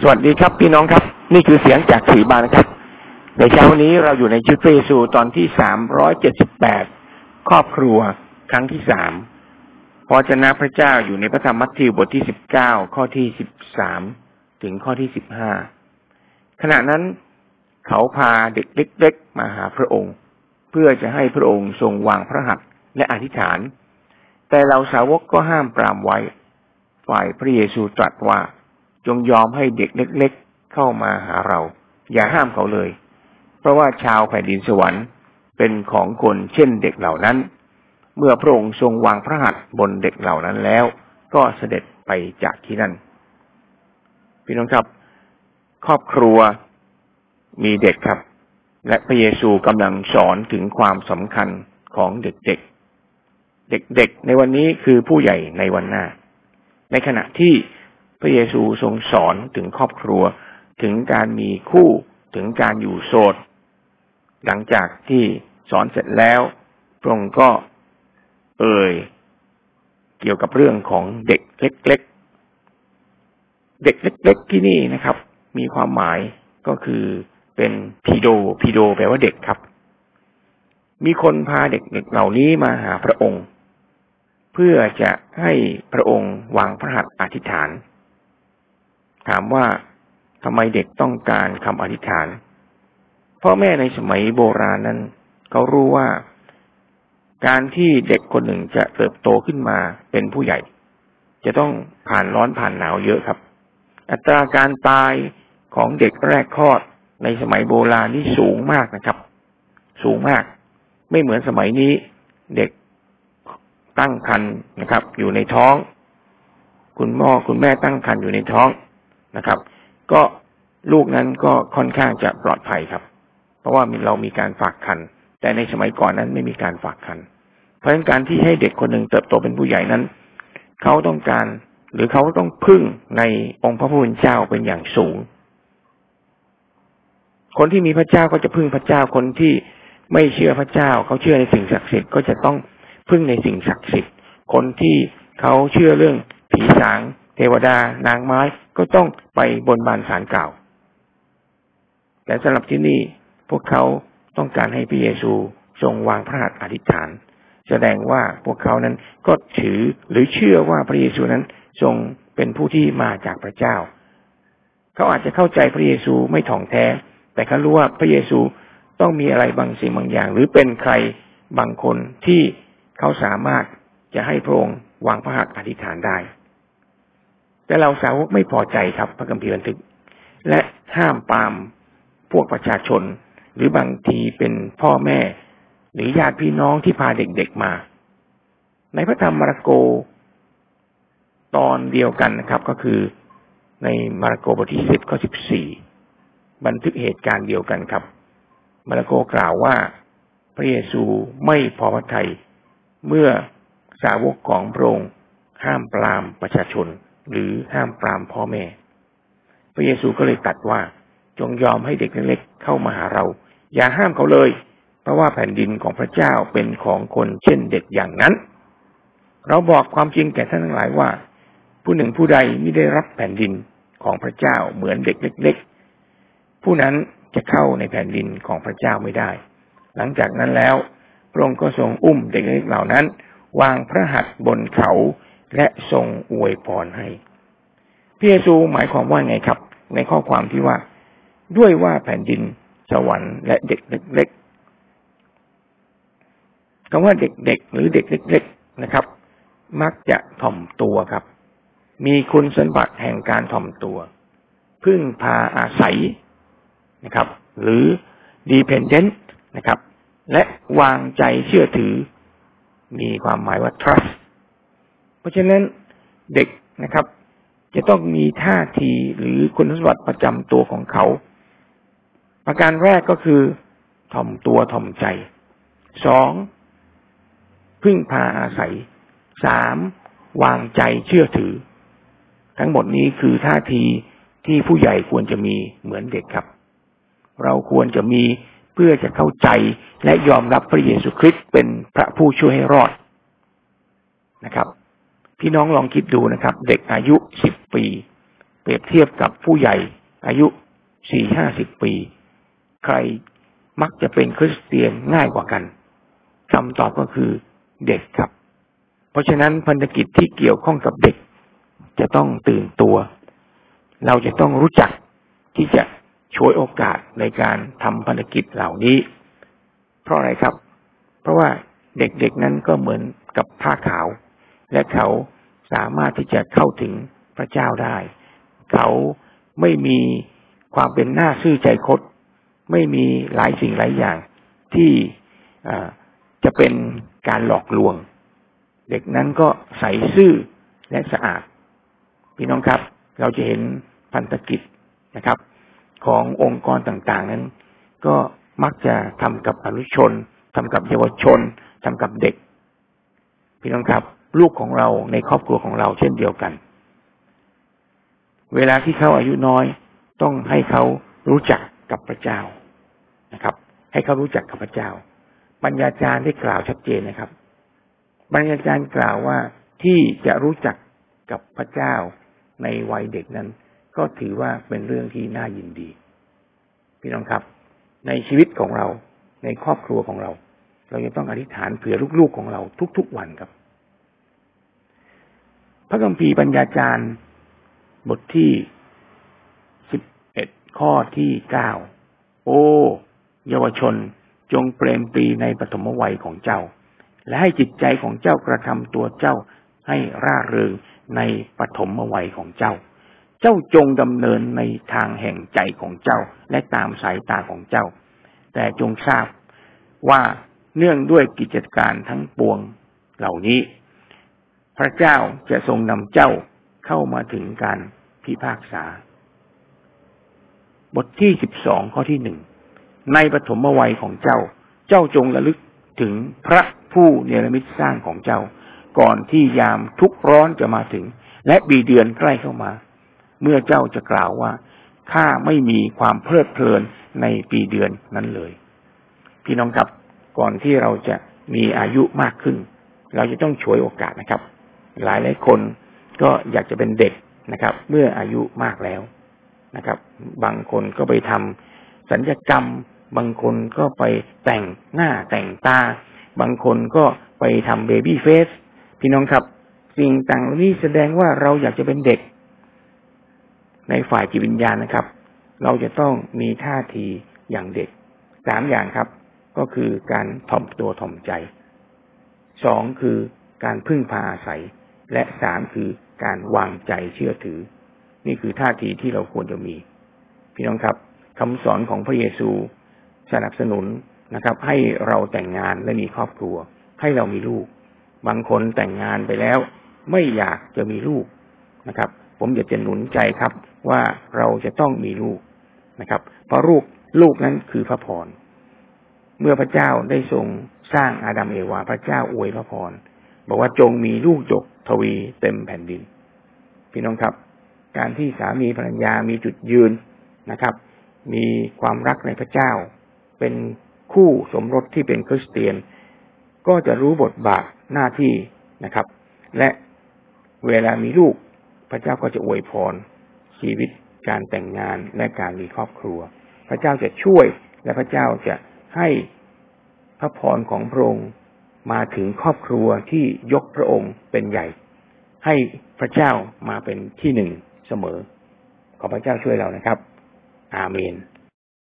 สวัสดีครับพี่น้องครับ นี่คือเสียงจากสีบานครับ ในเช้านี้เราอยู่ในชุดพระเยซูตอนที่สามร้อยเจ็ดสิบแปดครอบครัวครั้งที่สามพระเจ้าพระเจ้าอยู่ในพระธรรมมัทธิวบทที่สิบเก้าข้อที่สิบสามถึงข้อที่สิบห้าขณะนั้นเขาพาเด็กเล็กๆมาหาพระองค์ เพื่อจะให้พระองค์ทรงวางพระหัตถ์และอธิษฐาน แต่เราสาวกก็ห้ามปรามไว้ ฝ่ายพระเยซูตรัสว่า จงยอมให้เด็กเล็ก ๆ เข้ามาหาเรา อย่าห้ามเขาเลย เพราะว่าชาวแผ่นดินสวรรค์เป็นของคนเช่นเด็กเหล่านั้น เมื่อพระองค์ทรงวางพระหัตถ์บนเด็กเหล่านั้นแล้ว ก็เสด็จไปจากที่นั่น พี่น้องครับ ครอบครัวมีเด็กครับ และพระเยซูกำลังสอนถึงความสำคัญของเด็กๆ เด็กๆ ในวันนี้คือผู้ใหญ่ในวันหน้า ในขณะที่ ระเยซูทรงสอนถึงครอบครัว ถึงการมีคู่ถึงการอยู่โสด หลังจากที่สอนเสร็จแล้วพระองค์ก็เอ่ยเกี่ยวกับเรื่องของเด็กเล็ก ๆ เด็กเล็ก ๆ ที่นี่นะครับ มีความหมายก็คือเป็นพีโดพีโดแปลว่าเด็กครับ มีคนพาเด็กๆเหล่านี้มาหาพระองค์ เพื่อจะให้พระองค์วางพระหัตถ์อธิษฐาน ถามว่าทำไมเด็กต้องการคำอธิษฐาน พ่อแม่ในสมัยโบราณนั้น เขารู้ว่า การที่เด็กคนหนึ่งจะเติบโตขึ้นมาเป็นผู้ใหญ่ จะต้องผ่านร้อนผ่านหนาวเยอะครับ อัตราการตายของเด็กแรกคลอดในสมัยโบราณนี่สูงมากนะครับ สูงมาก ไม่เหมือนสมัยนี้ เด็กตั้งครรภ์นะครับ อยู่ในท้อง คุณพ่อคุณแม่ตั้งครรภ์อยู่ในท้อง นะครับ ก็ลูกนั้นก็ค่อนข้างจะปลอดภัยครับ เพราะว่าเรามีการฝากคัน แต่ในสมัยก่อนนั้นไม่มีการฝากคัน เพราะฉะนั้นการที่ให้เด็กคนหนึ่งเติบโตเป็นผู้ใหญ่นั้น เขาต้องการหรือเขาต้องพึ่งในองค์พระผู้เป็นเจ้าเป็นอย่างสูง คนที่มีพระเจ้าก็จะพึ่งพระเจ้าคนที่ไม่เชื่อพระเจ้า เขาเชื่อในสิ่งศักดิ์สิทธิ์ก็จะต้องพึ่งในสิ่งศักดิ์สิทธิ์ คนที่เขาเชื่อเรื่องผีสาง เทวดานางไม้ก็ต้องไปบนบานสารกล่า แต่สำหรับที่นี่พวกเขาต้องการให้พระเยซูทรงวางพระหัตถ์อธิษฐาน แสดงว่าพวกเขานั้นก็ถือหรือเชื่อว่าพระเยซูนั้นทรงเป็นผู้ที่มาจากพระเจ้า เขาอาจจะเข้าใจพระเยซูไม่ถ่องแท้ แต่เขารู้ว่าพระเยซูต้องมีอะไรบางสิ่งบางอย่าง หรือเป็นใครบางคนที่เขาสามารถจะให้พระองค์วางพระหัตถ์อธิษฐานได้ แต่เราสาวกไม่พอใจครับ พระคัมภีบันทึก และห้ามปามพวกประชาชน หรือบางทีเป็นพ่อแม่ หรือญาติพี่น้องที่พาเด็กๆมา ในพระธรรมมาระโกตอนเดียวกันนะครับ ก็คือในมาระโกบทที่สิบข้อสิบสี่บันทึกเหตุการณ์เดียวกันครับ มาระโกกล่าวว่าพระเยซูไม่พอพระทัยเมื่อสาวกของพระองค์ห้ามปรามประชาชน หรือห้ามปรามพ่อแม่ พระเยซูก็เลยตัดว่าจงยอมให้เด็กเล็กเข้ามาหาเรา อย่าห้ามเขาเลย เพราะว่าแผ่นดินของพระเจ้าเป็นของคนเช่นเด็กอย่างนั้น เราบอกความจริงแก่ท่านทั้งหลายว่า ผู้หนึ่งผู้ใดไม่ได้รับแผ่นดินของพระเจ้าเหมือนเด็กเล็ก ๆ ผู้นั้นจะเข้าในแผ่นดินของพระเจ้าไม่ได้ หลังจากนั้นแล้วพระองค์ก็ทรงอุ้มเด็กเล็กเหล่านั้น วางพระหัตถ์บนเขา และทรงอวยพรให้พระเยซูหมายความว่าไงครับ ในข้อความที่ว่า ด้วยว่าแผ่นดินสวรรค์และเด็กเล็กๆคำว่าเด็กๆหรือเด็กเล็ก ๆนะครับ มักจะถ่อมตัวครับ มีคุณสมบัติแห่งการถ่อมตัว พึ่งพาอาศัยนะครับ หรือ dependent นะครับ และวางใจเชื่อถือ มีความหมายว่า trust เพราะฉะนั้นเด็กนะครับ จะต้องมีท่าทีหรือคุณสมบัติประจำตัวของเขา ประการแรกก็คือ ถ่อมตัวถ่อมใจสองพึ่งพาอาศัยสามวางใจเชื่อถือ ทั้งหมดนี้คือท่าทีที่ผู้ใหญ่ควรจะมีเหมือนเด็กครับ เราควรจะมีเพื่อจะเข้าใจและยอมรับพระเยซูคริสต์เป็นพระผู้ช่วยให้รอดนะครับ พี่น้องลองคิดดูนะครับ เด็กอายุสิบปี เปรียบเทียบกับผู้ใหญ่อายุสี่ห้าสิบปี ใครมักจะเป็นคริสเตียนง่ายกว่ากันคำตอบก็คือเด็กครับ เพราะฉะนั้นพันธกิจที่เกี่ยวข้องกับเด็ก จะต้องตื่นตัว เราจะต้องรู้จักที่จะช่วยโอกาสในการทำพันธกิจเหล่านี้ เพราะอะไรครับ เพราะว่าเด็กๆนั้นก็เหมือนกับผ้าขาว และเขาสามารถที่จะเข้าถึงพระเจ้าได้ เขาไม่มีความเป็นหน้าซื่อใจคดไม่มีหลายสิ่งหลายอย่างที่จะเป็นการหลอกลวง เด็กนั้นก็ใสซื่อและสะอาด พี่น้องครับ เราจะเห็นพันธกิจนะครับ ขององค์กรต่างๆนั้น ก็มักจะทำกับอนุชนทำกับเยาวชนทำกับเด็ก พี่น้องครับ ลูกของเราในครอบครัวของเราเช่นเดียวกัน เวลาที่เขาอายุน้อย ต้องให้เขารู้จักกับพระเจ้านะครับ ให้เขารู้จักกับพระเจ้า ปัญญาจารย์ได้กล่าวชัดเจนนะครับ ปัญญาจารย์กล่าวว่าที่จะรู้จักกับพระเจ้าในวัยเด็กนั้น ก็ถือว่าเป็นเรื่องที่น่ายินดี พี่น้องครับ ในชีวิตของเราในครอบครัวของเรา เราจะต้องอธิษฐานเผื่อลูกๆของเราทุกๆวันครับ พระคัมภีร์ปัญญาจารย์ บทที่สิบเอ็ดข้อที่เก้าโอ้เยาวชนจงเปรมปรีในปฐมวัยของเจ้า และให้จิตใจของเจ้ากระทำตัวเจ้าให้ร่าเริงในปฐมวัยของเจ้า เจ้าจงดำเนินในทางแห่งใจของเจ้าและตามสายตาของเจ้า แต่จงทราบว่าเนื่องด้วยกิจการทั้งปวงเหล่านี้ พระเจ้าจะทรงนำเจ้าเข้ามาถึงการพิพากษา บทที่สิบสองข้อที่หนึ่งในปฐมวัยของเจ้า เจ้าจงระลึกถึงพระผู้เนรมิตสร้างของเจ้า ก่อนที่ยามทุกร้อนจะมาถึง และปีเดือนใกล้เข้ามา เมื่อเจ้าจะกล่าวว่าข้าไม่มีความเพลิดเพลินในปีเดือนนั้นเลย พี่น้องครับก่อนที่เราจะมีอายุมากขึ้น เราจะต้องช่วยโอกาสนะครับ หลายหลายคนก็อยากจะเป็นเด็กนะครับ เมื่ออายุมากแล้วนะครับ บางคนก็ไปทำสัญญกรรม บางคนก็ไปแต่งหน้าแต่งตา บางคนก็ไปทำเบบี้เฟสพี่น้องครับ สิ่งต่างๆนี้แสดงว่าเราอยากจะเป็นเด็ก ในฝ่ายจิตวิญญาณนะครับ เราจะต้องมีท่าทีอย่างเด็กสามอย่างครับ ก็คือการถ่อมตัวถ่อมใจสองคือการพึ่งพาอาศัย และสามคือการวางใจเชื่อถือ นี่คือท่าทีที่เราควรจะมี พี่น้องครับคำสอนของพระเยซูสนับสนุนนะครับ ให้เราแต่งงานและมีครอบครัว ให้เรามีลูก บางคนแต่งงานไปแล้ว ไม่อยากจะมีลูกนะครับ ผมอยากจะหนุนใจครับ ว่าเราจะต้องมีลูกนะครับ เพราะลูกลูกนั้นคือพระพรเมื่อพระเจ้าได้ทรงสร้างอาดัมเอวา พระเจ้าอวยพระพร บอกว่าจงมีลูกจกทวีเต็มแผ่นดิน พี่น้องครับ การที่สามีภรรยามีจุดยืนนะครับ มีความรักในพระเจ้า เป็นคู่สมรสที่เป็นคริสเตียน ก็จะรู้บทบาทหน้าที่นะครับ และเวลามีลูกพระเจ้าก็จะอวยพรชีวิตการแต่งงานและการมีครอบครัว พระเจ้าจะช่วยและพระเจ้าจะให้พระพรของพระองค์ มาถึงครอบครัวที่ยกพระองค์เป็นใหญ่ ให้พระเจ้ามาเป็นที่หนึ่งเสมอ ขอพระเจ้าช่วยเรานะครับ อาเมน